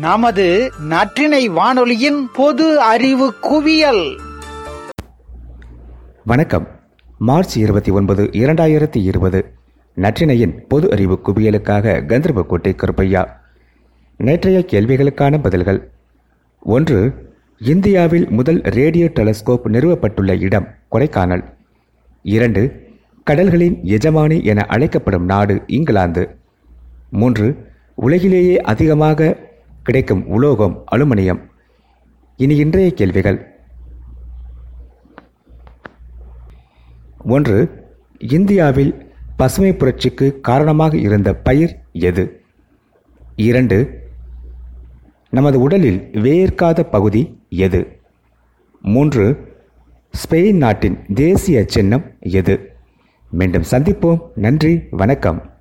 நமது நற்றினை வானொலியின் பொது அறிவு குவியல். வணக்கம். மார்ச் இருபத்தி ஒன்பது இரண்டாயிரத்தி இருபது. நற்றினையின் பொது அறிவு குவியலுக்காக கந்தர்வக்கோட்டை கருப்பையா நேற்றைய கேள்விகளுக்கான பதில்கள். ஒன்று இந்தியாவில் முதல் ரேடியோ டெலஸ்கோப் நிறுவப்பட்டுள்ள இடம் கொடைக்கானல். இரண்டு கடல்களின் எஜமானி என அழைக்கப்படும் நாடு இங்கிலாந்து. மூன்று உலகிலேயே அதிகமாக கிடைக்கும் உலோகம் அலுமினியம். இனி இன்றைய கேள்விகள். ஒன்று இந்தியாவில் பசுமை புரட்சிக்கு காரணமாக இருந்த பயிர் எது? இரண்டு நமது உடலில் வேர்க்காத பகுதி எது? மூன்று ஸ்பெயின் நாட்டின் தேசிய சின்னம் எது? மீண்டும் சந்திப்போம். நன்றி வணக்கம்.